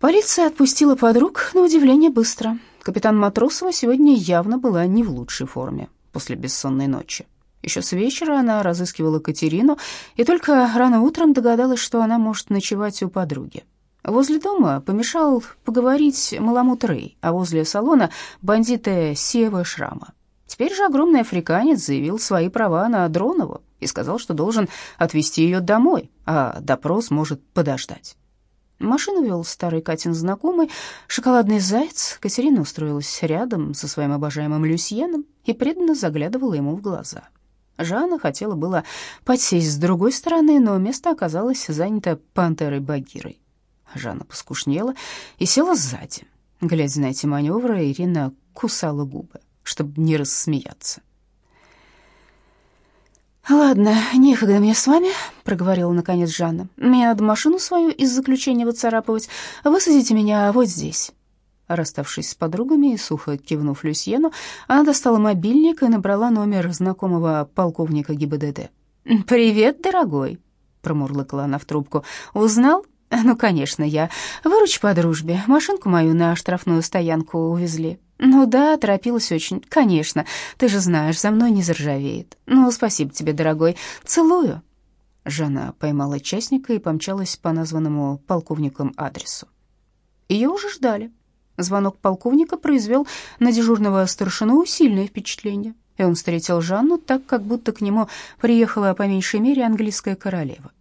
Полиция отпустила подруг на удивление быстро. Капитан Матросова сегодня явно была не в лучшей форме после бессонной ночи. Еще с вечера она разыскивала Катерину и только рано утром догадалась, что она может ночевать у подруги. Возле дома помешал поговорить Маламут Рэй, а возле салона бандиты Сева Шрама. Теперь же огромный африканец заявил свои права на Дронову и сказал, что должен отвезти ее домой, а допрос может подождать. Машину вел старый Катин знакомый, шоколадный заяц. Катерина устроилась рядом со своим обожаемым Люсьеном и преданно заглядывала ему в глаза. Жанна хотела было подсесть с другой стороны, но место оказалось занято пантерой Багирой. Жанна поскушнела и села сзади. Глядя на эти маневры, Ирина кусала губы, чтобы не рассмеяться. «Ладно, некогда мне с вами», — проговорила наконец Жанна. «Мне надо машину свою из заключения выцарапывать. Высадите меня вот здесь». Расставшись с подругами и сухо кивнув Люсьену, она достала мобильник и набрала номер знакомого полковника ГИБДД. «Привет, дорогой», — промурлыкала она в трубку. «Узнал? Ну, конечно, я. Выручь по дружбе. Машинку мою на штрафную стоянку увезли. «Ну да, торопилась очень. Конечно, ты же знаешь, за мной не заржавеет. Ну, спасибо тебе, дорогой. Целую». Жанна поймала частника и помчалась по названному полковником адресу. Ее уже ждали. Звонок полковника произвел на дежурного старшину сильное впечатление, и он встретил Жанну так, как будто к нему приехала по меньшей мере английская королева.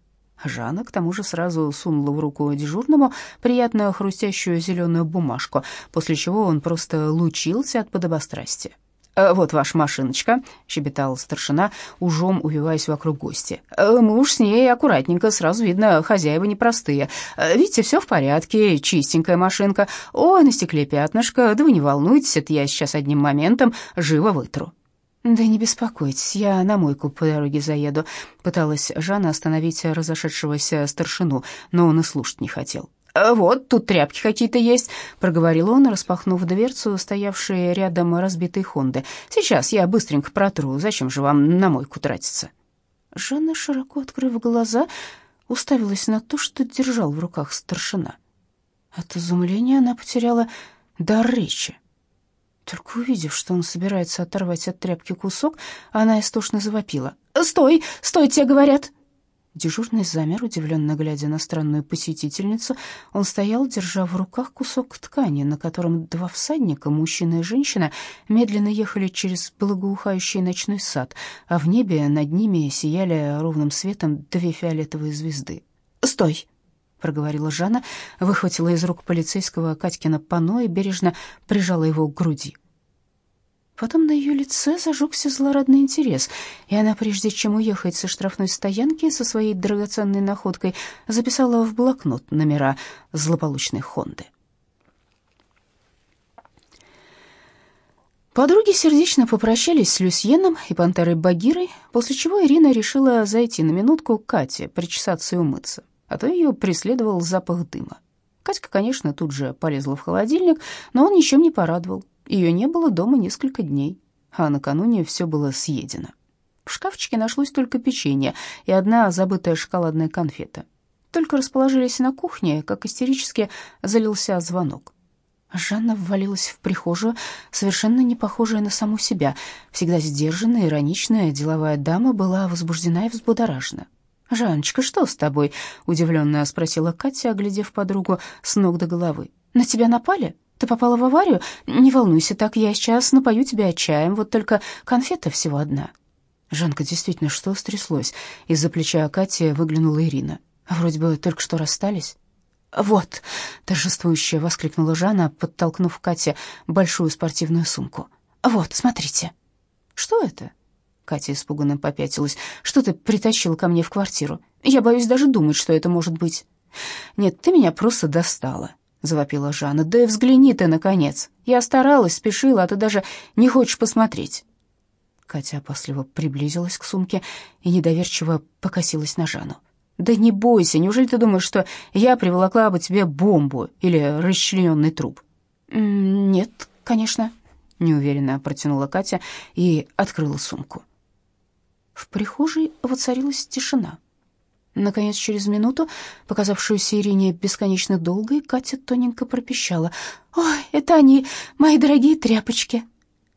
Жанна к тому же сразу сунула в руку дежурному приятную хрустящую зеленую бумажку, после чего он просто лучился от подобострастия. «Э, «Вот ваша машиночка», — щебетал старшина, ужом увиваясь вокруг гостя. «Э, «Мы уж с ней аккуратненько, сразу видно, хозяева непростые. Э, видите, все в порядке, чистенькая машинка. Ой, на стекле пятнышко, да вы не волнуйтесь, это я сейчас одним моментом живо вытру». «Да не беспокойтесь, я на мойку по дороге заеду», — пыталась Жанна остановить разошедшегося старшину, но он и слушать не хотел. «А «Вот, тут тряпки какие-то есть», — проговорил он, распахнув дверцу, стоявшей рядом разбитой Хонды. «Сейчас я быстренько протру, зачем же вам на мойку тратиться?» Жанна, широко открыв глаза, уставилась на то, что держал в руках старшина. От изумления она потеряла дар речи. Только увидев, что он собирается оторвать от тряпки кусок, она истошно завопила. «Стой! Стой, тебе говорят!» Дежурный замер, удивленно глядя на странную посетительницу. Он стоял, держа в руках кусок ткани, на котором два всадника, мужчина и женщина, медленно ехали через благоухающий ночной сад, а в небе над ними сияли ровным светом две фиолетовые звезды. «Стой!» — проговорила Жанна, выхватила из рук полицейского Катькина панно и бережно прижала его к груди. Потом на ее лице зажегся злорадный интерес, и она, прежде чем уехать со штрафной стоянки со своей драгоценной находкой, записала в блокнот номера злополучной «Хонды». Подруги сердечно попрощались с Люсьеном и пантерой Багирой, после чего Ирина решила зайти на минутку к Кате, причесаться и умыться а то ее преследовал запах дыма. Катька, конечно, тут же полезла в холодильник, но он ничем не порадовал. Ее не было дома несколько дней, а накануне все было съедено. В шкафчике нашлось только печенье и одна забытая шоколадная конфета. Только расположились на кухне, как истерически залился звонок. Жанна ввалилась в прихожую, совершенно не похожая на саму себя. Всегда сдержанная, ироничная деловая дама была возбуждена и взбудоражена. «Жанночка, что с тобой?» — удивленно спросила Катя, оглядев подругу с ног до головы. «На тебя напали? Ты попала в аварию? Не волнуйся так, я сейчас напою тебя чаем, вот только конфета всего одна». «Жанка, действительно, что стряслось?» Из-за плеча Кати выглянула Ирина. «Вроде бы только что расстались». «Вот!» — торжествующе воскликнула Жанна, подтолкнув Кате большую спортивную сумку. «Вот, смотрите». «Что это?» Катя испуганно попятилась. «Что ты притащил ко мне в квартиру? Я боюсь даже думать, что это может быть». «Нет, ты меня просто достала», — завопила Жанна. «Да взгляни ты, наконец. Я старалась, спешила, а ты даже не хочешь посмотреть». Катя опасливо приблизилась к сумке и недоверчиво покосилась на Жанну. «Да не бойся, неужели ты думаешь, что я приволокла бы тебе бомбу или расчлененный труп?» «Нет, конечно», — неуверенно протянула Катя и открыла сумку. В прихожей воцарилась тишина. Наконец, через минуту, показавшуюся Ирине бесконечно долгой, Катя тоненько пропищала. «Ой, это они, мои дорогие тряпочки!»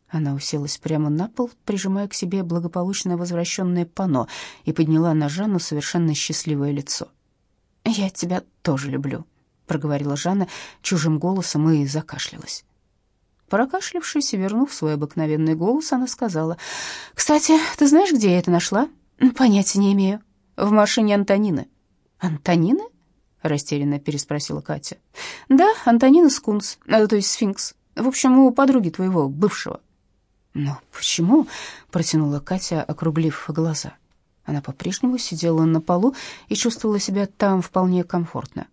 Она уселась прямо на пол, прижимая к себе благополучно возвращенное пано, и подняла на Жанну совершенно счастливое лицо. «Я тебя тоже люблю», — проговорила Жанна чужим голосом и закашлялась. Прокашлявшись и вернув свой обыкновенный голос, она сказала, «Кстати, ты знаешь, где я это нашла?» «Понятия не имею». «В машине Антонины». «Антонины?» — растерянно переспросила Катя. «Да, Антонина Скунс, а, то есть Сфинкс. В общем, у подруги твоего бывшего». «Но почему?» — протянула Катя, округлив глаза. Она по-прежнему сидела на полу и чувствовала себя там вполне комфортно.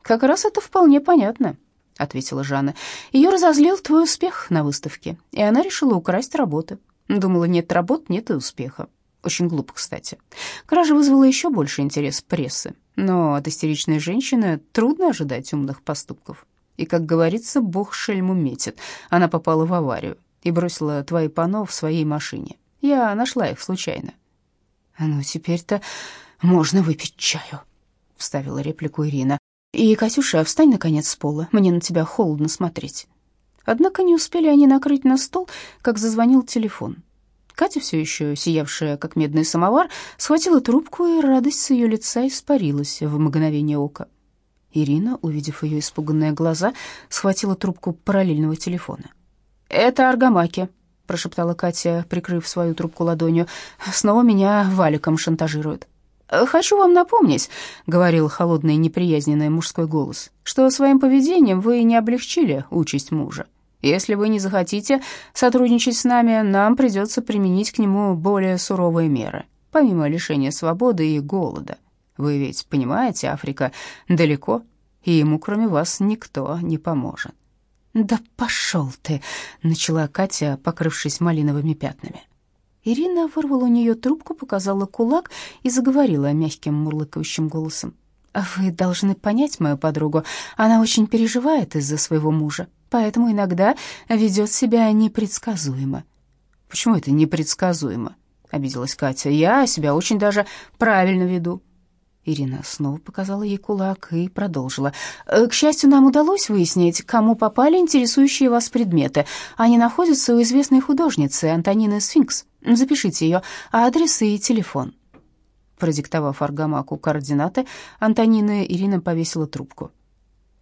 «Как раз это вполне понятно», — ответила Жанна. «Ее разозлил твой успех на выставке, и она решила украсть работы. Думала, нет работ, нет и успеха. Очень глупо, кстати. Кража вызвала еще больше интерес прессы, но от истеричной женщины трудно ожидать умных поступков. И, как говорится, бог шельму метит. Она попала в аварию и бросила твои пано в своей машине. Я нашла их случайно. «Ну, теперь-то можно выпить чаю», — вставила реплику Ирина. «И, Катюша, встань, наконец, с пола, мне на тебя холодно смотреть». Однако не успели они накрыть на стол, как зазвонил телефон. Катя, все еще сиявшая, как медный самовар, схватила трубку, и радость с ее лица испарилась в мгновение ока. Ирина, увидев ее испуганные глаза, схватила трубку параллельного телефона. «Это Аргамаки», — прошептала Катя, прикрыв свою трубку ладонью. «Снова меня валиком шантажируют». «Хочу вам напомнить», — говорил холодный неприязненный мужской голос, «что своим поведением вы не облегчили участь мужа. Если вы не захотите сотрудничать с нами, нам придется применить к нему более суровые меры, помимо лишения свободы и голода. Вы ведь понимаете, Африка далеко, и ему кроме вас никто не поможет». «Да пошел ты!» — начала Катя, покрывшись малиновыми пятнами. Ирина вырвала у нее трубку, показала кулак и заговорила мягким мурлыкающим голосом. «Вы должны понять мою подругу. Она очень переживает из-за своего мужа, поэтому иногда ведет себя непредсказуемо». «Почему это непредсказуемо?» — обиделась Катя. «Я себя очень даже правильно веду. Ирина снова показала ей кулак и продолжила. «Э, «К счастью, нам удалось выяснить, кому попали интересующие вас предметы. Они находятся у известной художницы Антонины Сфинкс. Запишите ее адрес и телефон». Продиктовав Аргамаку координаты, Антонина Ирина повесила трубку.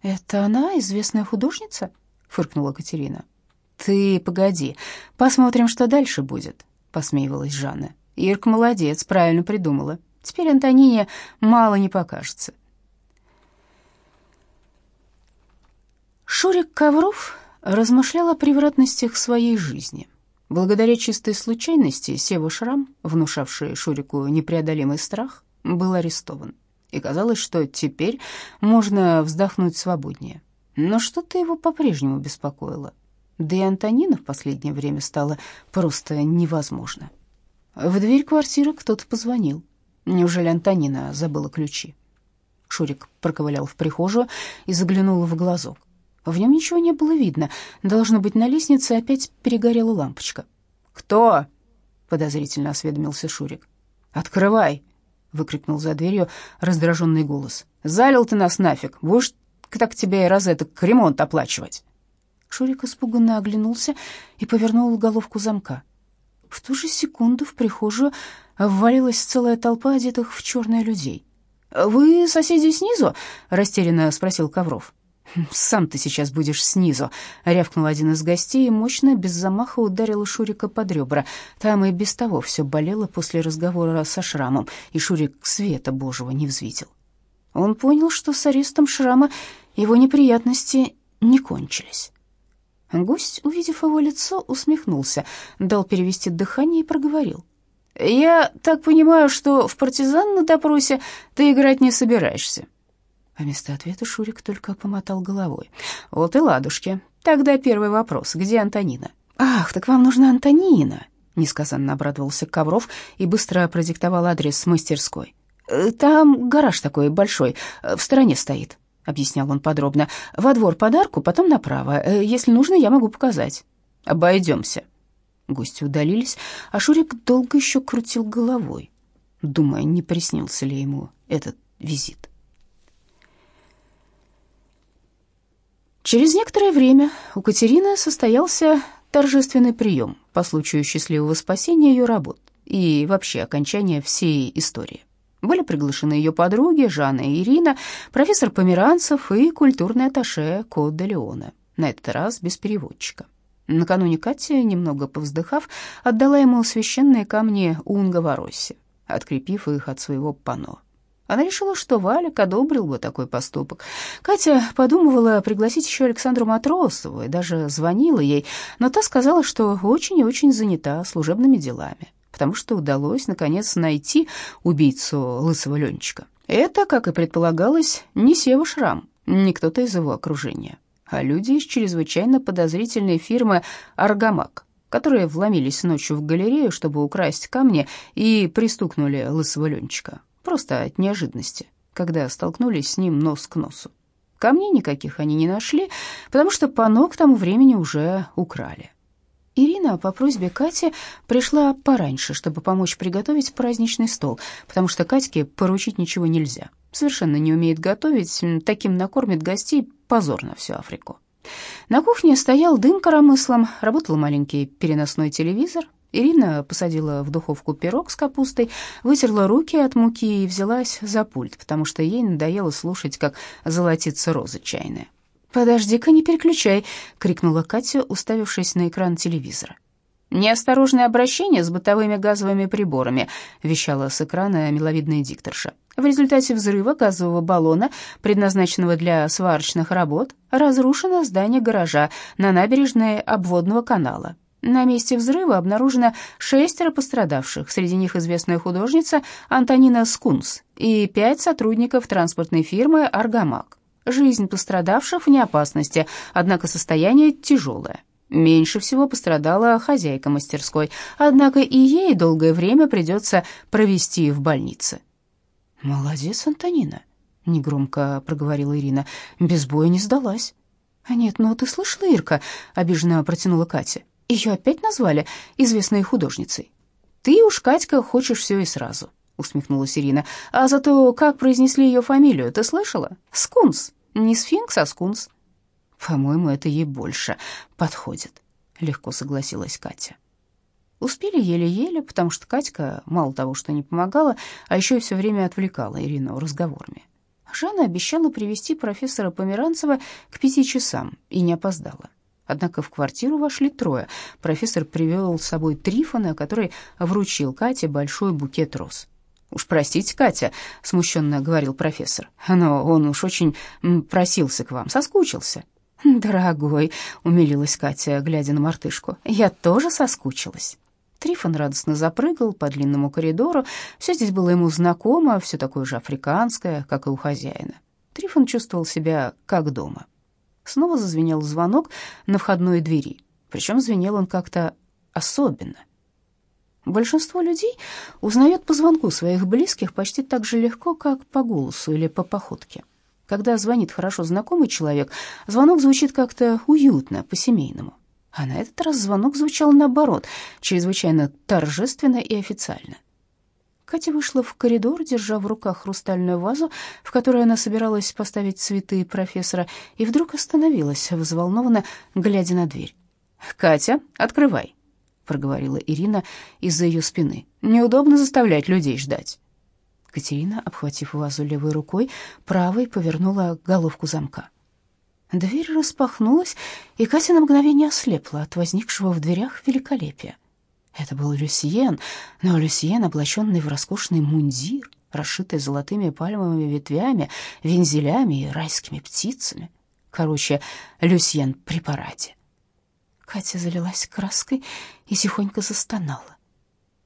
«Это она, известная художница?» — фыркнула Катерина. «Ты погоди, посмотрим, что дальше будет», — посмеивалась Жанна. «Ирка молодец, правильно придумала». Теперь Антонине мало не покажется. Шурик Ковров размышлял о превратностях своей жизни. Благодаря чистой случайности Сева Шрам, внушавший Шурику непреодолимый страх, был арестован. И казалось, что теперь можно вздохнуть свободнее. Но что-то его по-прежнему беспокоило. Да и Антонина в последнее время стало просто невозможно. В дверь квартиры кто-то позвонил. Неужели Антонина забыла ключи? Шурик проковылял в прихожую и заглянул в глазок. В нем ничего не было видно. Должно быть, на лестнице опять перегорела лампочка. «Кто?» — подозрительно осведомился Шурик. «Открывай!» — выкрикнул за дверью раздраженный голос. «Залил ты нас нафиг! Будешь так тебя и розеток ремонт оплачивать!» Шурик испуганно оглянулся и повернул головку замка. В ту же секунду в прихожую ввалилась целая толпа одетых в черное людей. «Вы соседи снизу?» — растерянно спросил Ковров. «Хм, «Сам ты сейчас будешь снизу», — рявкнул один из гостей и мощно, без замаха ударил Шурика под ребра. Там и без того все болело после разговора со Шрамом, и Шурик света божьего не взвидел. Он понял, что с арестом Шрама его неприятности не кончились. Гость, увидев его лицо, усмехнулся, дал перевести дыхание и проговорил. «Я так понимаю, что в партизан на допросе ты играть не собираешься?» А вместо ответа Шурик только помотал головой. «Вот и ладушки. Тогда первый вопрос. Где Антонина?» «Ах, так вам нужна Антонина!» Несказанно обрадовался Ковров и быстро продиктовал адрес мастерской. «Там гараж такой большой, в стороне стоит». — объяснял он подробно. «Во двор подарку, потом направо. Э, если нужно, я могу показать». «Обойдемся». Гости удалились, а Шурик долго еще крутил головой. думая, не приснился ли ему этот визит. Через некоторое время у Катерины состоялся торжественный прием по случаю счастливого спасения ее работ и вообще окончания всей истории. Были приглашены ее подруги Жанна и Ирина, профессор Померанцев и культурный атташе Код де Леона, на этот раз без переводчика. Накануне Катя, немного повздыхав, отдала ему священные камни Унга Вороси, открепив их от своего пано. Она решила, что Валик одобрил бы такой поступок. Катя подумывала пригласить еще Александру Матросову и даже звонила ей, но та сказала, что очень и очень занята служебными делами, потому что удалось, наконец, найти убийцу лысого Ленчика. Это, как и предполагалось, не Сева Шрам, не кто-то из его окружения, а люди из чрезвычайно подозрительной фирмы «Аргамак», которые вломились ночью в галерею, чтобы украсть камни, и пристукнули лысого Ленчика просто от неожиданности, когда столкнулись с ним нос к носу. Камней никаких они не нашли, потому что пано к тому времени уже украли. Ирина по просьбе Кати пришла пораньше, чтобы помочь приготовить праздничный стол, потому что Катьке поручить ничего нельзя. Совершенно не умеет готовить, таким накормит гостей позор на всю Африку. На кухне стоял дым коромыслом, работал маленький переносной телевизор, Ирина посадила в духовку пирог с капустой, вытерла руки от муки и взялась за пульт, потому что ей надоело слушать, как золотится роза чайная. «Подожди-ка, не переключай!» — крикнула Катя, уставившись на экран телевизора. «Неосторожное обращение с бытовыми газовыми приборами», — вещала с экрана миловидная дикторша. В результате взрыва газового баллона, предназначенного для сварочных работ, разрушено здание гаража на набережной обводного канала. На месте взрыва обнаружено шестеро пострадавших, среди них известная художница Антонина Скунс и пять сотрудников транспортной фирмы «Аргамак». Жизнь пострадавших вне опасности, однако состояние тяжелое. Меньше всего пострадала хозяйка мастерской, однако и ей долгое время придется провести в больнице. «Молодец, Антонина», — негромко проговорила Ирина, — «без боя не сдалась». «Нет, ну ты слышала, Ирка?» — обиженно протянула Катя. Ее опять назвали известной художницей. Ты уж, Катька, хочешь все и сразу, усмехнулась Ирина. А зато как произнесли ее фамилию, ты слышала? Скунс. Не сфинкс, а скунс. По-моему, это ей больше подходит, легко согласилась Катя. Успели еле-еле, потому что Катька мало того, что не помогала, а еще и все время отвлекала Ирину разговорами. Жанна обещала привести профессора Померанцева к пяти часам и не опоздала. Однако в квартиру вошли трое. Профессор привел с собой Трифона, который вручил Кате большой букет роз. «Уж простите, Катя», — смущенно говорил профессор, «но он уж очень просился к вам, соскучился». «Дорогой», — умилилась Катя, глядя на мартышку, — «я тоже соскучилась». Трифон радостно запрыгал по длинному коридору. Все здесь было ему знакомо, все такое же африканское, как и у хозяина. Трифон чувствовал себя как дома. Снова зазвенел звонок на входной двери, причем звенел он как-то особенно. Большинство людей узнает по звонку своих близких почти так же легко, как по голосу или по походке. Когда звонит хорошо знакомый человек, звонок звучит как-то уютно, по-семейному. А на этот раз звонок звучал наоборот, чрезвычайно торжественно и официально. Катя вышла в коридор, держа в руках хрустальную вазу, в которой она собиралась поставить цветы профессора, и вдруг остановилась, взволнованно глядя на дверь. «Катя, открывай», — проговорила Ирина из-за ее спины. «Неудобно заставлять людей ждать». Катерина, обхватив вазу левой рукой, правой повернула головку замка. Дверь распахнулась, и Катя на мгновение ослепла от возникшего в дверях великолепия. Это был Люсьен, но Люсьен, облаченный в роскошный мундир, расшитый золотыми пальмовыми ветвями, вензелями и райскими птицами. Короче, Люсьен при параде. Катя залилась краской и тихонько застонала.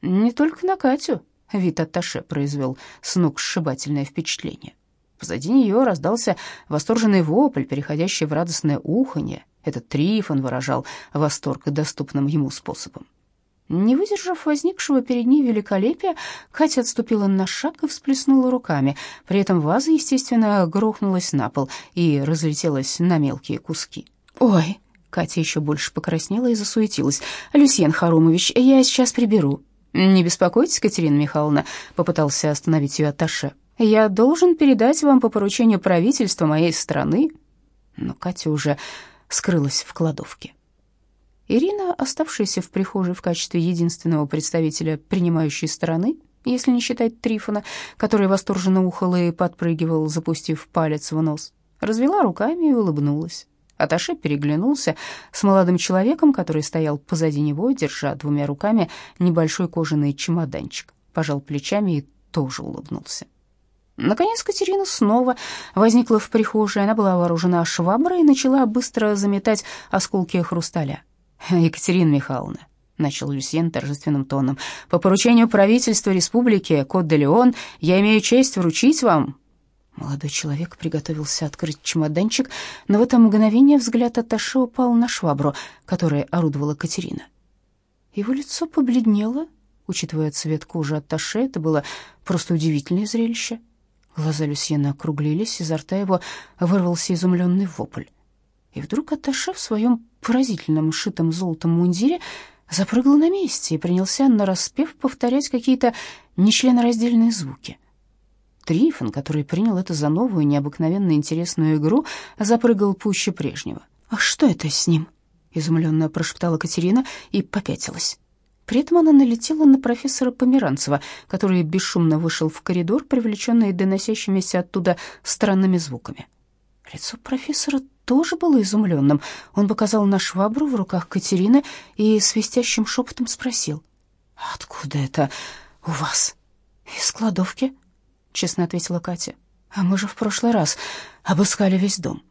Не только на Катю вид атташе произвел сногсшибательное впечатление. Позади нее раздался восторженный вопль, переходящий в радостное уханье. Этот Трифон выражал восторг доступным ему способом. Не выдержав возникшего перед ней великолепия, Катя отступила на шаг и всплеснула руками. При этом ваза, естественно, грохнулась на пол и разлетелась на мелкие куски. «Ой!» — Катя еще больше покраснела и засуетилась. «Люсьен Харумович, я сейчас приберу». «Не беспокойтесь, Катерина Михайловна», — попытался остановить ее Атташе. «Я должен передать вам по поручению правительства моей страны». Но Катя уже скрылась в кладовке. Ирина, оставшаяся в прихожей в качестве единственного представителя принимающей стороны, если не считать Трифона, который восторженно ухал и подпрыгивал, запустив палец в нос, развела руками и улыбнулась. Аташе переглянулся с молодым человеком, который стоял позади него, держа двумя руками небольшой кожаный чемоданчик, пожал плечами и тоже улыбнулся. Наконец Катерина снова возникла в прихожей. Она была вооружена шваброй и начала быстро заметать осколки хрусталя. «Екатерина Михайловна», — начал Люсьен торжественным тоном, «по поручению правительства республики Кот-де-Леон я имею честь вручить вам Молодой человек приготовился открыть чемоданчик, но в это мгновение взгляд Аташе упал на швабру, которой орудовала Катерина. Его лицо побледнело, учитывая цвет кожи Аташе, это было просто удивительное зрелище. Глаза Люсьена округлились, изо рта его вырвался изумленный вопль. И вдруг Аташе в своем поразительном шитом золотом мундире запрыгал на месте и принялся нараспев повторять какие-то нечленораздельные звуки — Трифон, который принял это за новую, необыкновенно интересную игру, запрыгал пуще прежнего. «А что это с ним?» — изумленно прошептала Катерина и попятилась. При этом она налетела на профессора Померанцева, который бесшумно вышел в коридор, привлеченный доносящимися оттуда странными звуками. Лицо профессора тоже было изумленным. Он показал на швабру в руках Катерины и свистящим шепотом спросил. «Откуда это у вас?» «Из кладовки», честно ответила Катя. А мы же в прошлый раз обыскали весь дом.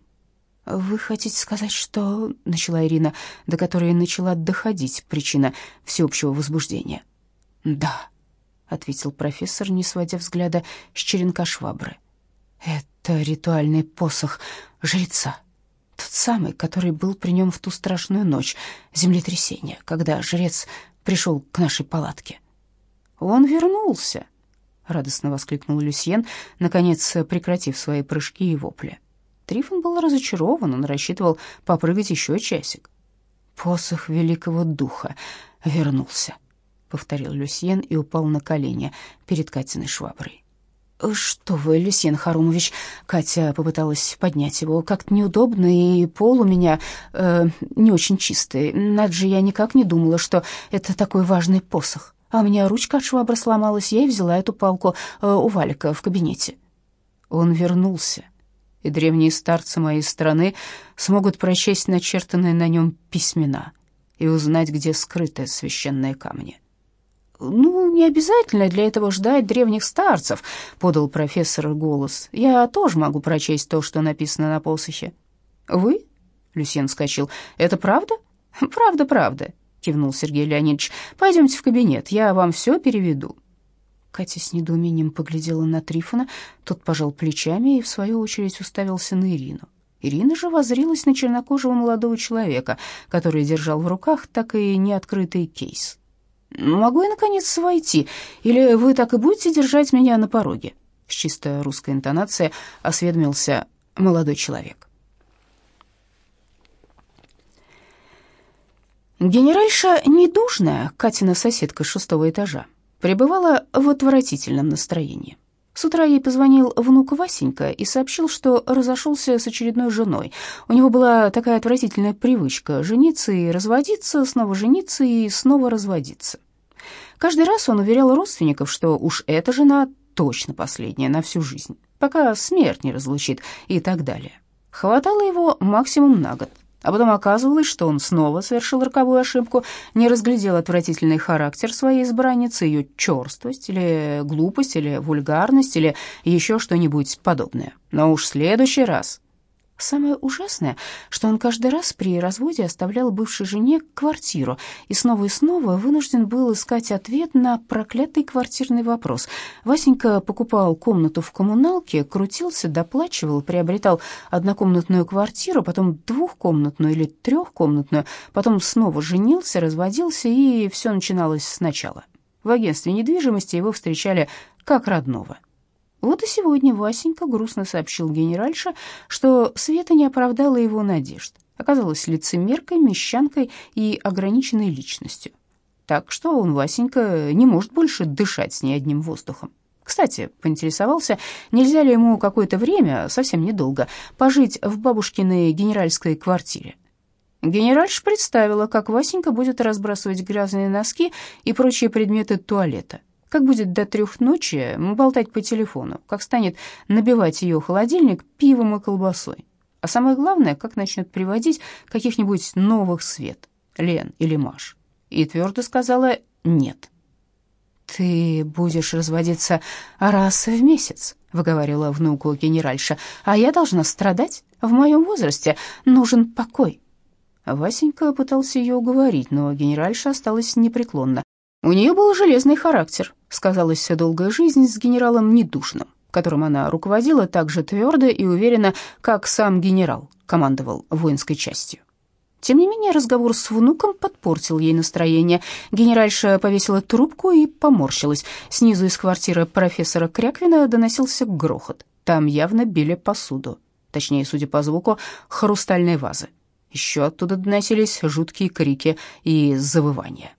Вы хотите сказать, что начала Ирина, до которой начала доходить причина всеобщего возбуждения? Да, ответил профессор, не сводя взгляда с черенка швабры. Это ритуальный посох жреца. Тот самый, который был при нем в ту страшную ночь землетрясения, когда жрец пришел к нашей палатке. Он вернулся, — радостно воскликнул Люсьен, наконец прекратив свои прыжки и вопли. Трифон был разочарован, он рассчитывал попрыгать еще часик. «Посох великого духа вернулся», — повторил Люсьен и упал на колени перед Катиной шваброй. «Что вы, Люсьен Харумович?» Катя попыталась поднять его. «Как-то неудобно, и пол у меня э, не очень чистый. Над же я никак не думала, что это такой важный посох» а у меня ручка от швабры сломалась, я и взяла эту палку э, у Валика в кабинете. Он вернулся, и древние старцы моей страны смогут прочесть начертанные на нем письмена и узнать, где скрыты священные камни. «Ну, не обязательно для этого ждать древних старцев», — подал профессор голос. «Я тоже могу прочесть то, что написано на посохе». «Вы?» — Люсьен вскочил. «Это правда?» «Правда, правда кивнул Сергей Леонидович. Пойдемте в кабинет, я вам все переведу. Катя с недоумением поглядела на Трифона, тот пожал плечами и в свою очередь уставился на Ирину. Ирина же воззрилась на чернокожего молодого человека, который держал в руках так и неоткрытый кейс. «Могу я, наконец, войти? Или вы так и будете держать меня на пороге?» С чисто русской интонацией осведомился молодой человек. Генеральша недужная, Катина соседка шестого этажа, пребывала в отвратительном настроении. С утра ей позвонил внук Васенька и сообщил, что разошелся с очередной женой. У него была такая отвратительная привычка жениться и разводиться, снова жениться и снова разводиться. Каждый раз он уверял родственников, что уж эта жена точно последняя на всю жизнь, пока смерть не разлучит и так далее. Хватало его максимум на год. А потом оказывалось, что он снова совершил роковую ошибку, не разглядел отвратительный характер своей избранницы, ее черствость или глупость, или вульгарность, или еще что-нибудь подобное. Но уж в следующий раз Самое ужасное, что он каждый раз при разводе оставлял бывшей жене квартиру и снова и снова вынужден был искать ответ на проклятый квартирный вопрос. Васенька покупал комнату в коммуналке, крутился, доплачивал, приобретал однокомнатную квартиру, потом двухкомнатную или трехкомнатную, потом снова женился, разводился, и все начиналось сначала. В агентстве недвижимости его встречали как родного. Вот и сегодня Васенька грустно сообщил генеральше, что Света не оправдала его надежд, оказалась лицемеркой, мещанкой и ограниченной личностью. Так что он, Васенька, не может больше дышать с ней одним воздухом. Кстати, поинтересовался, нельзя ли ему какое-то время, совсем недолго, пожить в бабушкиной генеральской квартире. Генеральша представила, как Васенька будет разбрасывать грязные носки и прочие предметы туалета, как будет до трех ночи болтать по телефону, как станет набивать ее холодильник пивом и колбасой. А самое главное, как начнет приводить каких-нибудь новых свет, Лен или Маш. И твердо сказала «нет». «Ты будешь разводиться раз в месяц», — выговорила внуку генеральша, «а я должна страдать? В моем возрасте нужен покой». Васенька пытался ее уговорить, но генеральша осталась непреклонна. У нее был железный характер, сказалась вся долгая жизнь с генералом Недушным, которым она руководила так же твердо и уверенно, как сам генерал командовал воинской частью. Тем не менее, разговор с внуком подпортил ей настроение. Генеральша повесила трубку и поморщилась. Снизу из квартиры профессора Кряквина доносился грохот. Там явно били посуду. Точнее, судя по звуку, хрустальной вазы. Еще оттуда доносились жуткие крики и завывания.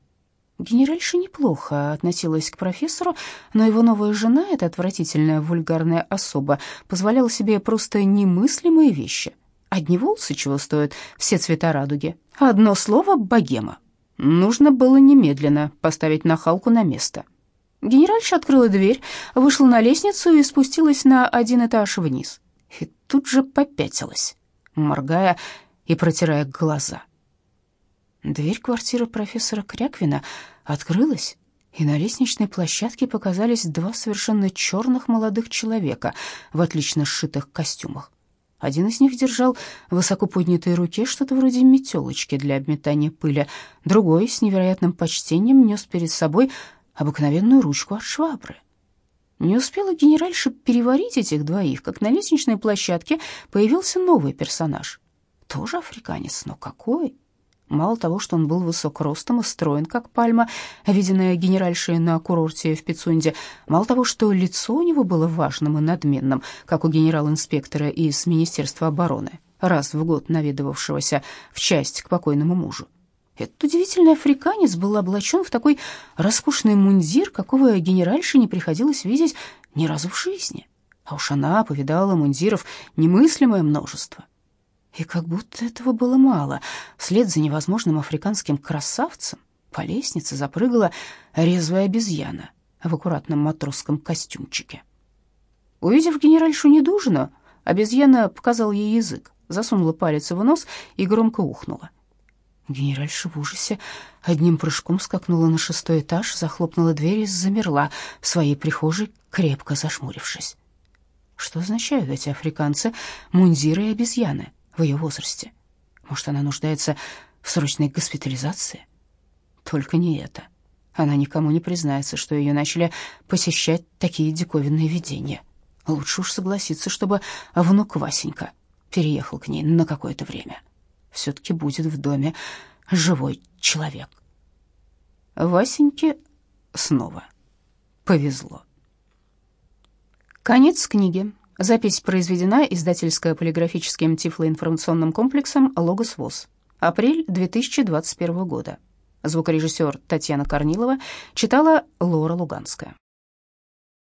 Генеральша неплохо относилась к профессору, но его новая жена, эта отвратительная вульгарная особа, позволяла себе просто немыслимые вещи. Одни волосы чего стоят, все цвета радуги. Одно слово — богема. Нужно было немедленно поставить нахалку на место. Генеральша открыла дверь, вышла на лестницу и спустилась на один этаж вниз. И тут же попятилась, моргая и протирая глаза. Дверь квартиры профессора Кряквина открылась, и на лестничной площадке показались два совершенно черных молодых человека в отлично сшитых костюмах. Один из них держал в высоко поднятой руке что-то вроде метелочки для обметания пыли, другой с невероятным почтением нес перед собой обыкновенную ручку от швабры. Не успела генеральша переварить этих двоих, как на лестничной площадке появился новый персонаж тоже африканец, но какой? Мало того, что он был высок ростом и строен, как пальма, виденная генеральшей на курорте в Пицунде, мало того, что лицо у него было важным и надменным, как у генерал-инспектора из Министерства обороны, раз в год наведывавшегося в часть к покойному мужу. Этот удивительный африканец был облачен в такой роскошный мундир, какого генеральше не приходилось видеть ни разу в жизни. А уж она повидала мундиров немыслимое множество. И как будто этого было мало, вслед за невозможным африканским красавцем по лестнице запрыгала резвая обезьяна в аккуратном матросском костюмчике. Увидев генеральшу недужину, обезьяна показал ей язык, засунула палец в нос и громко ухнула. Генеральша в ужасе одним прыжком скакнула на шестой этаж, захлопнула дверь и замерла в своей прихожей, крепко зашмурившись. Что означают эти африканцы, мундиры и обезьяны? В ее возрасте. Может, она нуждается в срочной госпитализации? Только не это. Она никому не признается, что ее начали посещать такие диковинные видения. Лучше уж согласиться, чтобы внук Васенька переехал к ней на какое-то время. Все-таки будет в доме живой человек. Васеньке снова повезло. Конец книги. Запись произведена издательско-полиграфическим тифлоинформационным комплексом «Логос ВОЗ». Апрель 2021 года. Звукорежиссер Татьяна Корнилова читала Лора Луганская.